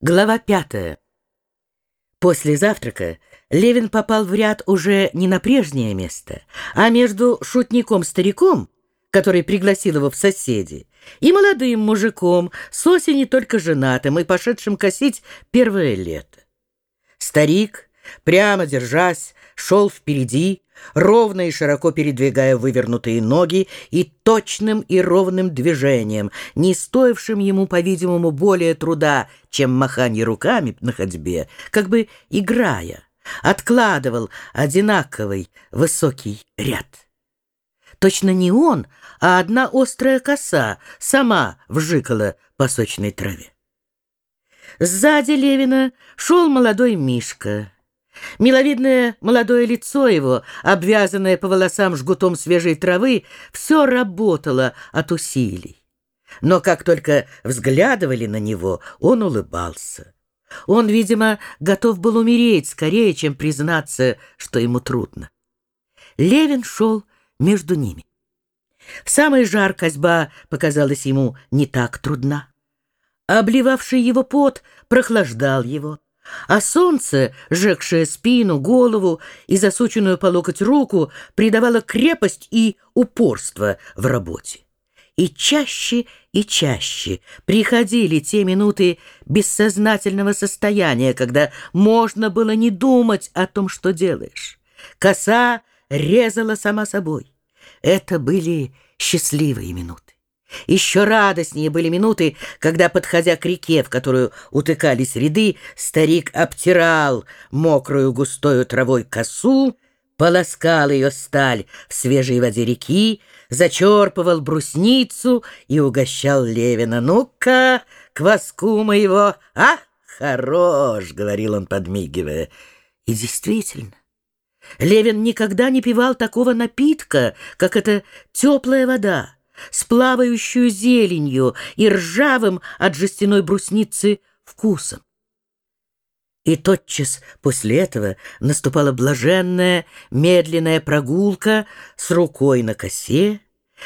Глава пятая. После завтрака Левин попал в ряд уже не на прежнее место, а между шутником-стариком, который пригласил его в соседи, и молодым мужиком, с осени только женатым и пошедшим косить первое лето. Старик прямо держась, шел впереди, ровно и широко передвигая вывернутые ноги и точным и ровным движением, не стоившим ему, по-видимому, более труда, чем махание руками на ходьбе, как бы играя, откладывал одинаковый высокий ряд. Точно не он, а одна острая коса сама вжикала по сочной траве. Сзади Левина шел молодой Мишка. Миловидное молодое лицо его, обвязанное по волосам жгутом свежей травы, все работало от усилий. Но как только взглядывали на него, он улыбался. Он, видимо, готов был умереть скорее, чем признаться, что ему трудно. Левин шел между ними. В самый жар козьба показалась ему не так трудна. Обливавший его пот прохлаждал его а солнце, жегшее спину, голову и засученную по локоть руку, придавало крепость и упорство в работе. И чаще и чаще приходили те минуты бессознательного состояния, когда можно было не думать о том, что делаешь. Коса резала сама собой. Это были счастливые минуты. Еще радостнее были минуты, когда, подходя к реке, в которую утыкались ряды, старик обтирал мокрую густою травой косу, полоскал ее сталь в свежей воде реки, зачерпывал брусницу и угощал Левина. «Ну-ка, кваску моего! А, хорош!» — говорил он, подмигивая. И действительно, Левин никогда не пивал такого напитка, как эта теплая вода с плавающую зеленью и ржавым от жестяной брусницы вкусом. И тотчас после этого наступала блаженная, медленная прогулка с рукой на косе,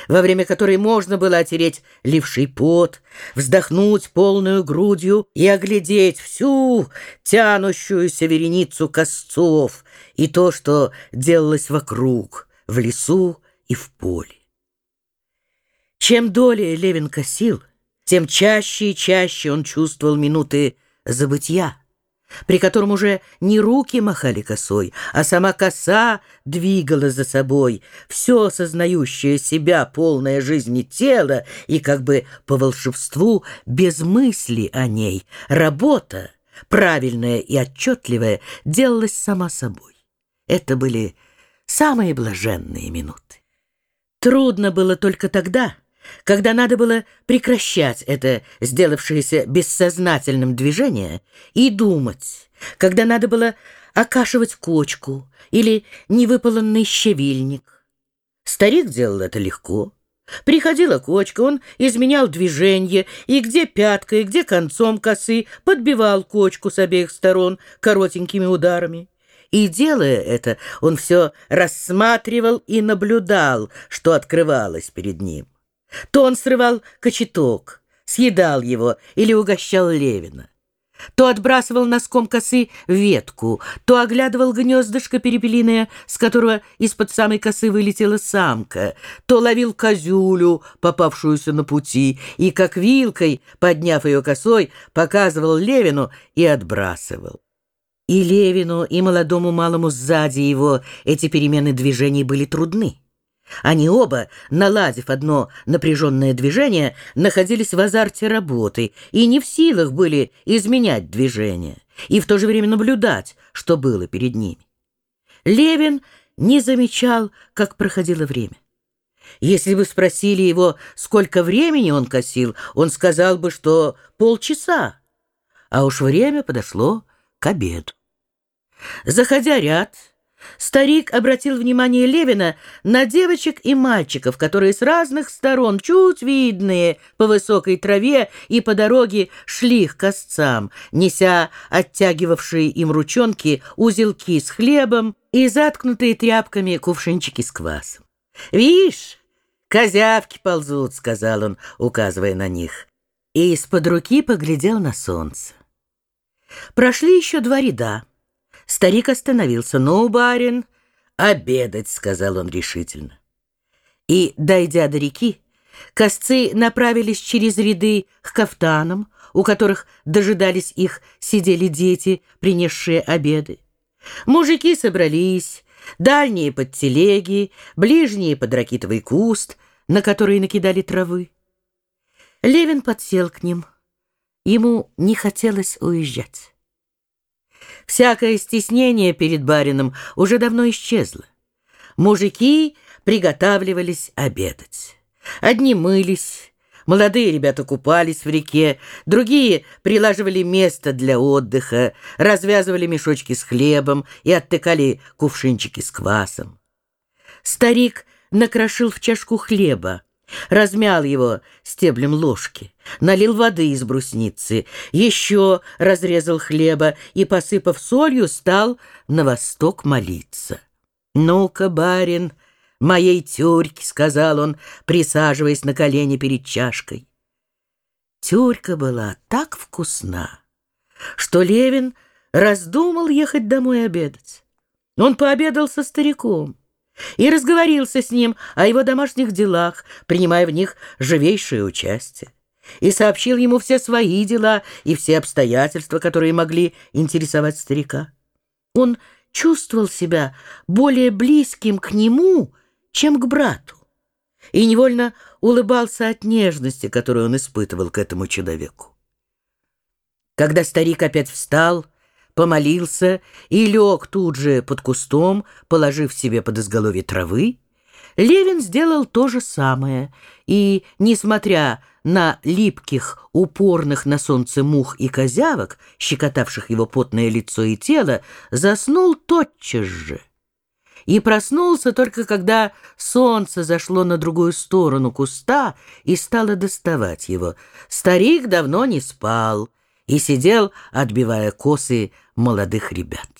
во время которой можно было отереть ливший пот, вздохнуть полную грудью и оглядеть всю тянущуюся вереницу косцов и то, что делалось вокруг, в лесу и в поле. Чем долее Левин косил, тем чаще и чаще он чувствовал минуты забытья, при котором уже не руки махали косой, а сама коса двигала за собой все сознающее себя полное жизни тело и как бы по волшебству без мысли о ней работа, правильная и отчетливая, делалась сама собой. Это были самые блаженные минуты. Трудно было только тогда, когда надо было прекращать это сделавшееся бессознательным движение и думать, когда надо было окашивать кочку или невыполненный щавильник. Старик делал это легко. Приходила кочка, он изменял движение, и где пяткой, где концом косы подбивал кочку с обеих сторон коротенькими ударами. И, делая это, он все рассматривал и наблюдал, что открывалось перед ним. То он срывал кочеток, съедал его или угощал Левина. То отбрасывал носком косы ветку, то оглядывал гнездышко перепелиное, с которого из-под самой косы вылетела самка, то ловил козюлю, попавшуюся на пути, и, как вилкой, подняв ее косой, показывал Левину и отбрасывал. И Левину, и молодому малому сзади его эти перемены движений были трудны. Они оба, наладив одно напряженное движение, находились в азарте работы и не в силах были изменять движение и в то же время наблюдать, что было перед ними. Левин не замечал, как проходило время. Если бы спросили его, сколько времени он косил, он сказал бы, что полчаса, а уж время подошло к обеду. Заходя ряд, Старик обратил внимание Левина на девочек и мальчиков, которые с разных сторон, чуть видные по высокой траве и по дороге, шли к косцам, неся оттягивавшие им ручонки узелки с хлебом и заткнутые тряпками кувшинчики с квасом. «Вишь, козявки ползут», — сказал он, указывая на них, и из-под руки поглядел на солнце. Прошли еще два ряда. Старик остановился. «Ну, барин, обедать», — сказал он решительно. И, дойдя до реки, косцы направились через ряды к кафтанам, у которых дожидались их сидели дети, принесшие обеды. Мужики собрались, дальние под телеги, ближние под ракитовый куст, на который накидали травы. Левин подсел к ним. Ему не хотелось уезжать. Всякое стеснение перед барином уже давно исчезло. Мужики приготавливались обедать. Одни мылись, молодые ребята купались в реке, другие прилаживали место для отдыха, развязывали мешочки с хлебом и оттыкали кувшинчики с квасом. Старик накрошил в чашку хлеба, размял его стеблем ложки, налил воды из брусницы, еще разрезал хлеба и, посыпав солью, стал на восток молиться. «Ну-ка, барин, моей тюрьки», — сказал он, присаживаясь на колени перед чашкой. Тюрька была так вкусна, что Левин раздумал ехать домой обедать. Он пообедал со стариком и разговорился с ним о его домашних делах, принимая в них живейшее участие, и сообщил ему все свои дела и все обстоятельства, которые могли интересовать старика. Он чувствовал себя более близким к нему, чем к брату, и невольно улыбался от нежности, которую он испытывал к этому человеку. Когда старик опять встал, помолился и лег тут же под кустом, положив себе под изголовье травы, Левин сделал то же самое, и, несмотря на липких, упорных на солнце мух и козявок, щекотавших его потное лицо и тело, заснул тотчас же. И проснулся только когда солнце зашло на другую сторону куста и стало доставать его. Старик давно не спал и сидел, отбивая косы молодых ребят.